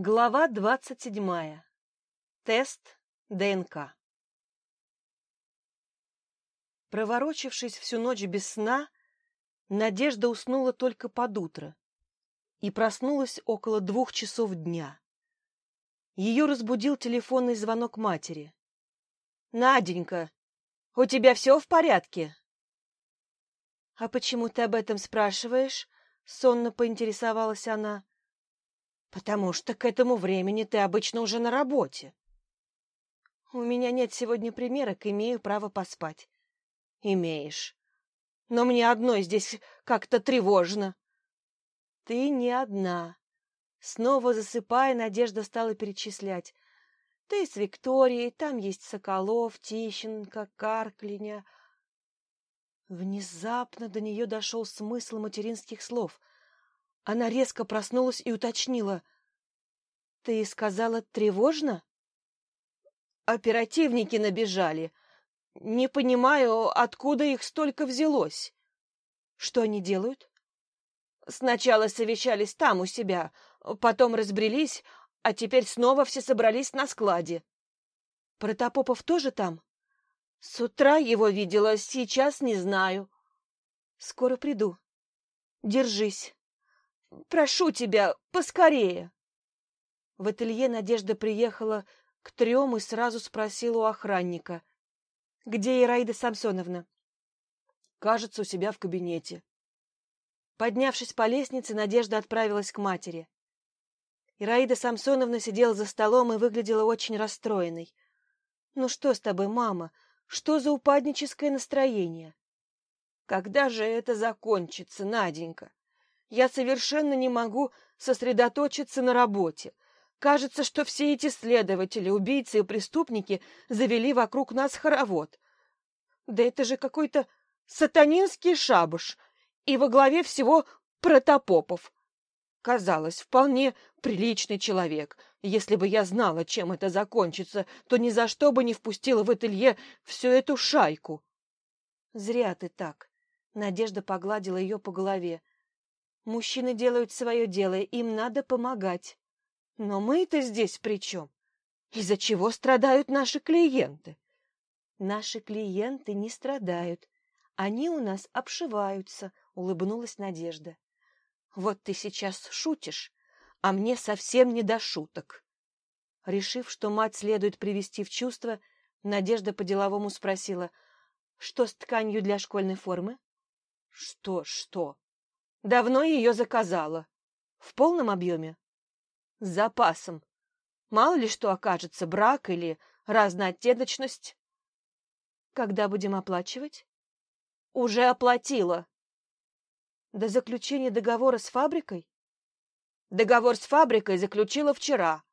Глава двадцать седьмая. Тест ДНК. Проворочившись всю ночь без сна, Надежда уснула только под утро и проснулась около двух часов дня. Ее разбудил телефонный звонок матери. — Наденька, у тебя все в порядке? — А почему ты об этом спрашиваешь? — сонно поинтересовалась она. — Потому что к этому времени ты обычно уже на работе. — У меня нет сегодня примерок, имею право поспать. — Имеешь. Но мне одной здесь как-то тревожно. — Ты не одна. Снова засыпая, Надежда стала перечислять. Ты с Викторией, там есть Соколов, Тищенко, Карклиня. Внезапно до нее дошел смысл материнских слов. Она резко проснулась и уточнила. — Ты сказала тревожно? — Оперативники набежали. Не понимаю, откуда их столько взялось. Что они делают? Сначала совещались там у себя, потом разбрелись, а теперь снова все собрались на складе. Протопопов тоже там? С утра его видела, сейчас не знаю. Скоро приду. Держись. Прошу тебя, поскорее. В ателье Надежда приехала к трем и сразу спросила у охранника. Где Ираида Самсоновна? Кажется, у себя в кабинете. Поднявшись по лестнице, Надежда отправилась к матери. Ираида Самсоновна сидела за столом и выглядела очень расстроенной. «Ну что с тобой, мама? Что за упадническое настроение?» «Когда же это закончится, Наденька? Я совершенно не могу сосредоточиться на работе. Кажется, что все эти следователи, убийцы и преступники завели вокруг нас хоровод. Да это же какой-то сатанинский шабаш, и во главе всего протопопов. Казалось, вполне приличный человек. Если бы я знала, чем это закончится, то ни за что бы не впустила в ателье всю эту шайку. Зря ты так. Надежда погладила ее по голове. Мужчины делают свое дело, им надо помогать. Но мы-то здесь при чем? Из-за чего страдают наши клиенты? Наши клиенты не страдают. Они у нас обшиваются, улыбнулась Надежда. Вот ты сейчас шутишь, а мне совсем не до шуток. Решив, что мать следует привести в чувство, Надежда по-деловому спросила, что с тканью для школьной формы? Что, что? Давно ее заказала. В полном объеме? С запасом. Мало ли что окажется, брак или разнооттеночность. Когда будем оплачивать? Уже оплатила. До заключения договора с фабрикой? Договор с фабрикой заключила вчера.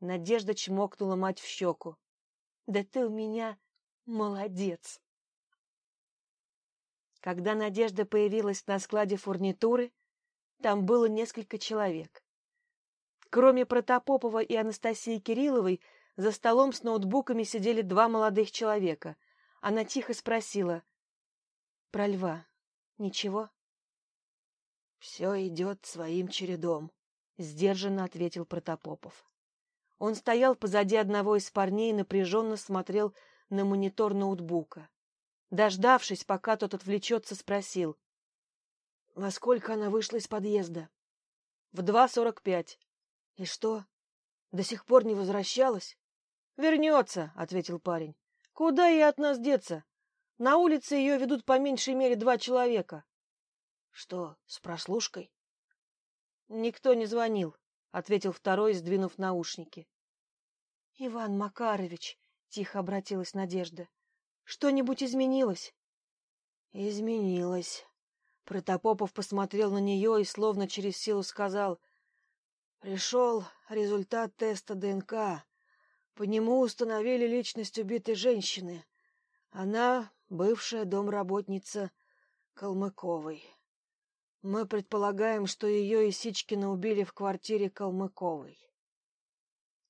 Надежда чмокнула мать в щеку. Да ты у меня молодец. Когда Надежда появилась на складе фурнитуры, там было несколько человек. Кроме Протопопова и Анастасии Кирилловой, за столом с ноутбуками сидели два молодых человека. Она тихо спросила. — Про льва. Ничего? — Все идет своим чередом, — сдержанно ответил Протопопов. Он стоял позади одного из парней и напряженно смотрел на монитор ноутбука. Дождавшись, пока тот отвлечется, спросил. — Во сколько она вышла из подъезда? — В два сорок пять. — И что? До сих пор не возвращалась? — Вернется, — ответил парень. — Куда ей от нас деться? На улице ее ведут по меньшей мере два человека. — Что, с прослушкой? — Никто не звонил, — ответил второй, сдвинув наушники. — Иван Макарович, — тихо обратилась Надежда, — что-нибудь изменилось? — Изменилось. Протопопов посмотрел на нее и словно через силу сказал — Пришел результат теста ДНК. По нему установили личность убитой женщины. Она бывшая домработница Калмыковой. Мы предполагаем, что ее и Сичкина убили в квартире Калмыковой.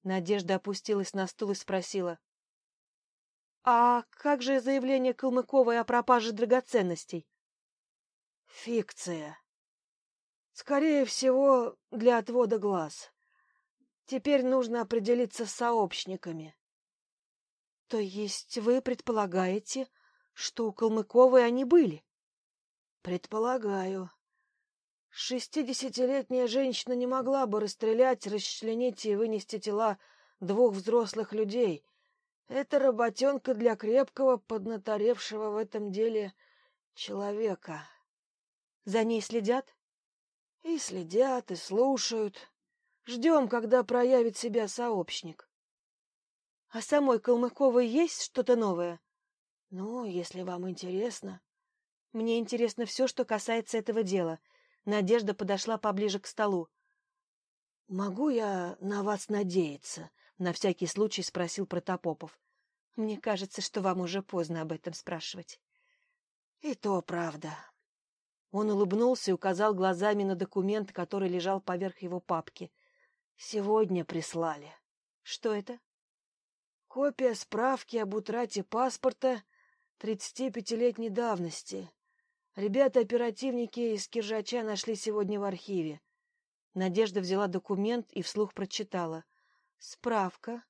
Надежда опустилась на стул и спросила. — А как же заявление Калмыковой о пропаже драгоценностей? — Фикция. Скорее всего, для отвода глаз. Теперь нужно определиться с сообщниками. То есть вы предполагаете, что у Калмыковой они были? Предполагаю. Шестидесятилетняя женщина не могла бы расстрелять, расчленить и вынести тела двух взрослых людей. Это работенка для крепкого, поднаторевшего в этом деле человека. За ней следят? И следят, и слушают. Ждем, когда проявит себя сообщник. А самой Калмыковой есть что-то новое? Ну, если вам интересно. Мне интересно все, что касается этого дела. Надежда подошла поближе к столу. Могу я на вас надеяться? На всякий случай спросил Протопопов. Мне кажется, что вам уже поздно об этом спрашивать. И то правда. Он улыбнулся и указал глазами на документ, который лежал поверх его папки. Сегодня прислали. Что это? Копия справки об утрате паспорта 35-летней давности. Ребята-оперативники из Киржача нашли сегодня в архиве. Надежда взяла документ и вслух прочитала. Справка.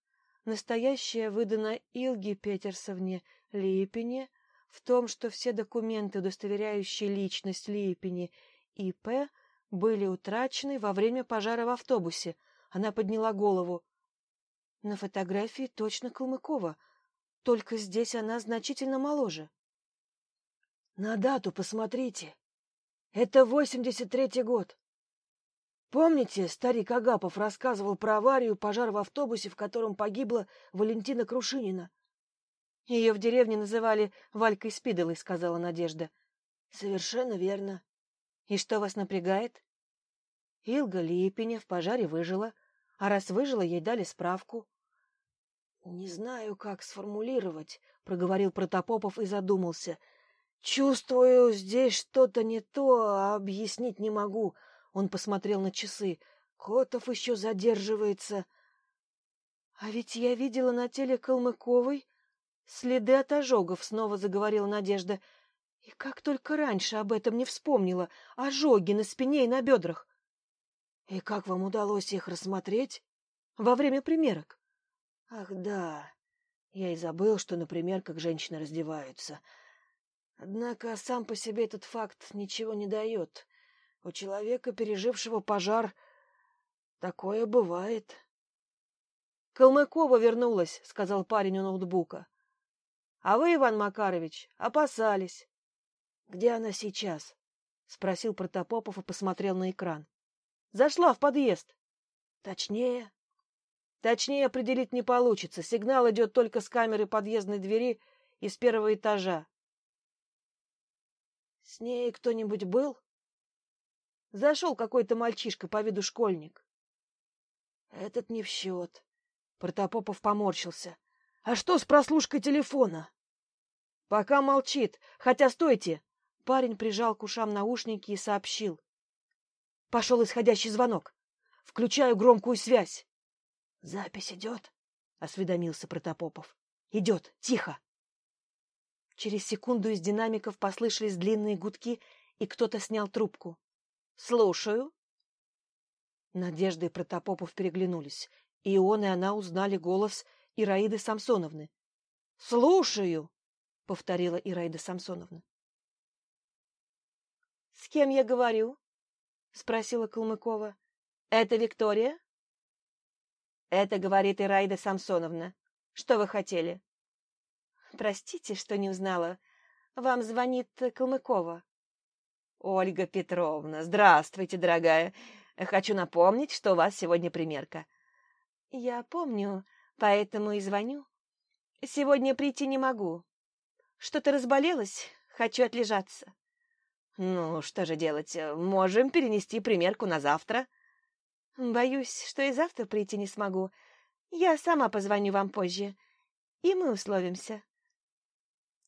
Настоящая выдана Илге Петерсовне Липине в том, что все документы, удостоверяющие личность Липини и П, были утрачены во время пожара в автобусе. Она подняла голову. На фотографии точно Калмыкова, только здесь она значительно моложе. На дату посмотрите. Это восемьдесят третий год. Помните, старик Агапов рассказывал про аварию, пожар в автобусе, в котором погибла Валентина Крушинина? Ее в деревне называли Валькой Спидолой, сказала Надежда. Совершенно верно. И что вас напрягает? Илга Липиня в пожаре выжила, а раз выжила, ей дали справку. Не знаю, как сформулировать, проговорил Протопопов и задумался. Чувствую, здесь что-то не то, а объяснить не могу. Он посмотрел на часы. Котов еще задерживается. А ведь я видела на теле Калмыковой следы от ожогов, снова заговорила Надежда. И как только раньше об этом не вспомнила. Ожоги на спине и на бедрах. И как вам удалось их рассмотреть? Во время примерок. Ах, да. Я и забыл, что, например, как женщины раздеваются. Однако сам по себе этот факт ничего не дает. У человека, пережившего пожар, такое бывает. Калмыкова вернулась, сказал парень у ноутбука. А вы, Иван Макарович, опасались. Где она сейчас? спросил Протопопов и посмотрел на экран. Зашла в подъезд. Точнее, Точнее определить не получится. Сигнал идет только с камеры подъездной двери из первого этажа. С ней кто-нибудь был? Зашел какой-то мальчишка по виду школьник. Этот не в счет. Протопопов поморщился. А что с прослушкой телефона? Пока молчит. Хотя стойте. Парень прижал к ушам наушники и сообщил. Пошел исходящий звонок. Включаю громкую связь. Запись идет? — осведомился Протопопов. — Идет. Тихо. Через секунду из динамиков послышались длинные гудки, и кто-то снял трубку. — Слушаю. Надежда и Протопопов переглянулись. И он, и она узнали голос Ираиды Самсоновны. — Слушаю, — повторила Ираида Самсоновна. — С кем я говорю? — спросила Калмыкова. — Это Виктория? Это говорит Ираида Самсоновна. Что вы хотели? Простите, что не узнала. Вам звонит Калмыкова. Ольга Петровна, здравствуйте, дорогая. Хочу напомнить, что у вас сегодня примерка. Я помню, поэтому и звоню. Сегодня прийти не могу. Что-то разболелась, хочу отлежаться. Ну, что же делать? Можем перенести примерку на завтра. Боюсь, что и завтра прийти не смогу. Я сама позвоню вам позже, и мы условимся.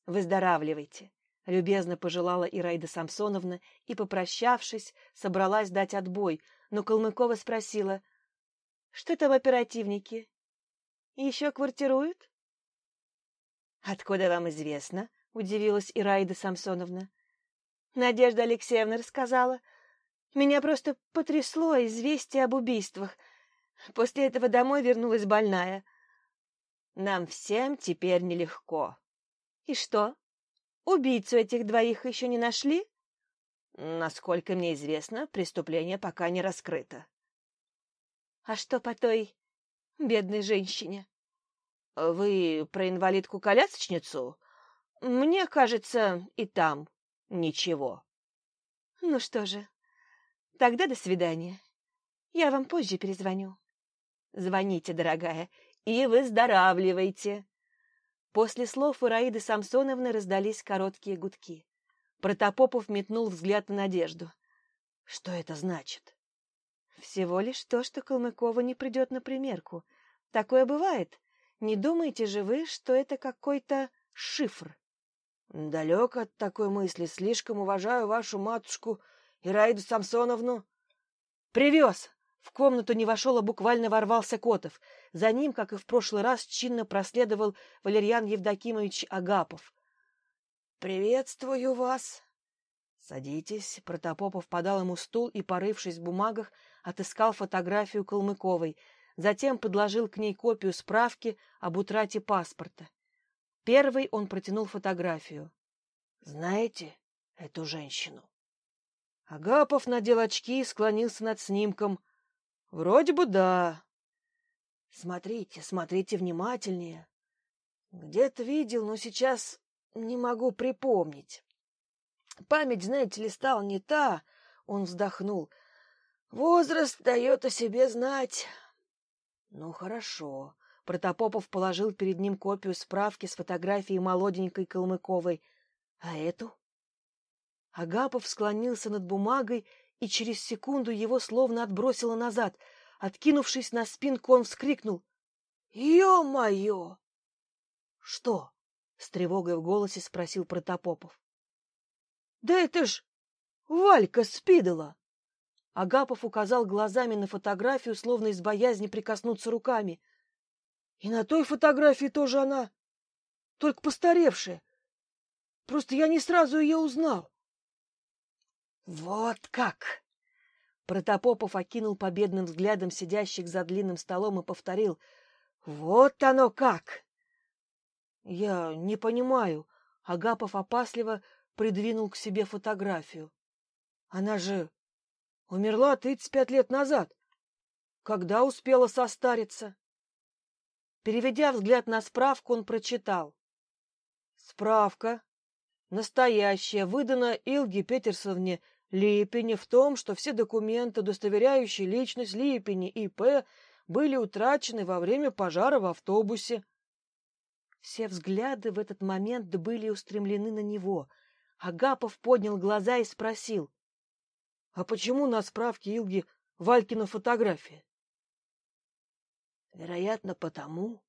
Выздоравливайте, любезно пожелала Ираида Самсоновна и, попрощавшись, собралась дать отбой, но Калмыкова спросила: "Что там оперативники? Еще квартируют?" "Откуда вам известно?" удивилась Ираида Самсоновна. Надежда Алексеевна рассказала. Меня просто потрясло известие об убийствах. После этого домой вернулась больная. Нам всем теперь нелегко. И что? Убийцу этих двоих еще не нашли? Насколько мне известно, преступление пока не раскрыто. А что по той бедной женщине? Вы про инвалидку-колясочницу? Мне кажется, и там ничего. Ну что же, тогда до свидания. Я вам позже перезвоню. Звоните, дорогая, и выздоравливайте. После слов Ираиды Самсоновны раздались короткие гудки. Протопопов метнул взгляд на Надежду. Что это значит? Всего лишь то, что Калмыкова не придет на примерку. Такое бывает. Не думаете же вы, что это какой-то шифр? Далек от такой мысли. Слишком уважаю вашу матушку Ираиду Самсоновну. Привез! В комнату не вошел, а буквально ворвался Котов. За ним, как и в прошлый раз, чинно проследовал Валерьян Евдокимович Агапов. — Приветствую вас! — Садитесь. Протопопов подал ему стул и, порывшись в бумагах, отыскал фотографию Калмыковой, затем подложил к ней копию справки об утрате паспорта. Первый он протянул фотографию. «Знаете эту женщину?» Агапов надел очки и склонился над снимком. «Вроде бы да». «Смотрите, смотрите внимательнее. Где-то видел, но сейчас не могу припомнить. Память, знаете ли, стала не та». Он вздохнул. «Возраст дает о себе знать». «Ну, хорошо. Протопопов положил перед ним копию справки с фотографией молоденькой Калмыковой. А эту? Агапов склонился над бумагой, и через секунду его словно отбросило назад. Откинувшись на спинку, он вскрикнул. «Ё-моё!» «Что?» — с тревогой в голосе спросил Протопопов. «Да это ж Валька Спидала!» Агапов указал глазами на фотографию, словно из боязни прикоснуться руками — и на той фотографии тоже она, только постаревшая. Просто я не сразу ее узнал. Вот как! Протопопов окинул победным взглядом сидящих за длинным столом и повторил. Вот оно как! Я не понимаю. Агапов опасливо придвинул к себе фотографию. Она же умерла тридцать пять лет назад. Когда успела состариться? Переведя взгляд на справку, он прочитал. Справка. Настоящая, выдана Илге Петерсовне Липине в том, что все документы, удостоверяющие личность Липини и П, были утрачены во время пожара в автобусе. Все взгляды в этот момент были устремлены на него. Агапов поднял глаза и спросил. — А почему на справке Илги Валькина фотография? Вероятно, потому,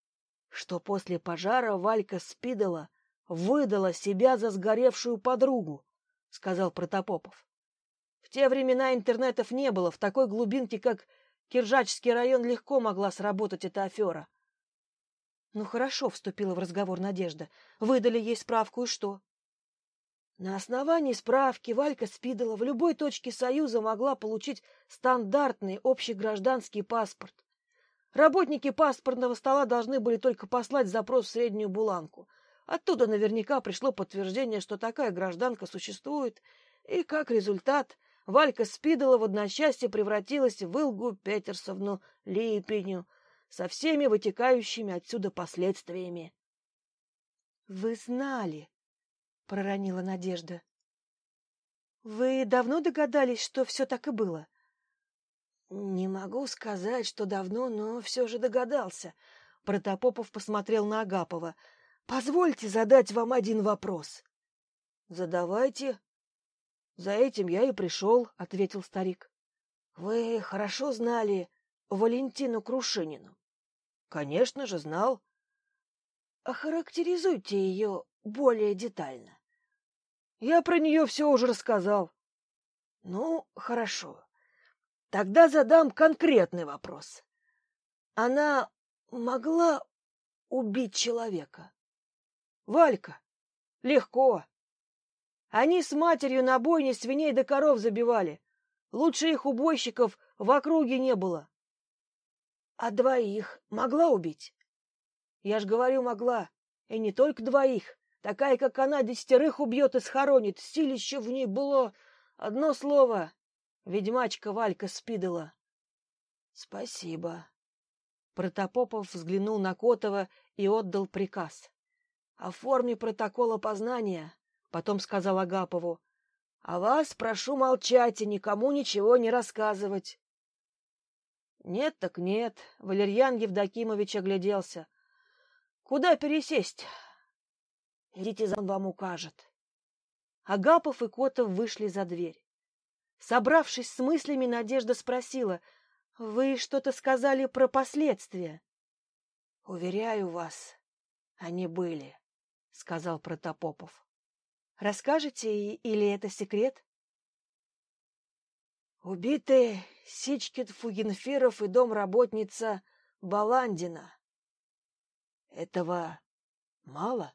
что после пожара Валька Спидала выдала себя за сгоревшую подругу, — сказал Протопопов. В те времена интернетов не было, в такой глубинке, как Киржачский район, легко могла сработать эта афера. — Ну хорошо, — вступила в разговор Надежда. — Выдали ей справку, и что? На основании справки Валька Спидала в любой точке Союза могла получить стандартный общегражданский паспорт. Работники паспортного стола должны были только послать запрос в среднюю буланку. Оттуда наверняка пришло подтверждение, что такая гражданка существует, и, как результат, Валька Спидала в одночасье превратилась в Илгу Петерсовну Липеню со всеми вытекающими отсюда последствиями. — Вы знали, — проронила Надежда. — Вы давно догадались, что все так и было? — не могу сказать, что давно, но все же догадался. Протопопов посмотрел на Агапова. Позвольте задать вам один вопрос. Задавайте. За этим я и пришел, ответил старик. Вы хорошо знали Валентину Крушинину? Конечно же, знал. Охарактеризуйте ее более детально. Я про нее все уже рассказал. Ну, хорошо. Тогда задам конкретный вопрос. Она могла убить человека? Валька, легко. Они с матерью на бойне свиней до коров забивали. Лучше их убойщиков в округе не было. А двоих могла убить? Я ж говорю, могла. И не только двоих. Такая, как она, десятерых убьет и схоронит. Силище в ней было... Одно слово. Ведьмачка Валька Спидала. Спасибо. Протопопов взглянул на Котова и отдал приказ. Оформи протокол опознания, потом сказал Агапову. А вас прошу молчать и никому ничего не рассказывать. Нет так нет, Валерьян Евдокимович огляделся. Куда пересесть? Идите, он вам укажет. Агапов и Котов вышли за дверь. Собравшись с мыслями, Надежда спросила, «Вы что-то сказали про последствия?» «Уверяю вас, они были», — сказал Протопопов. «Расскажете, или это секрет?» «Убиты Сичкит Фугенфиров и домработница Баландина. Этого мало?»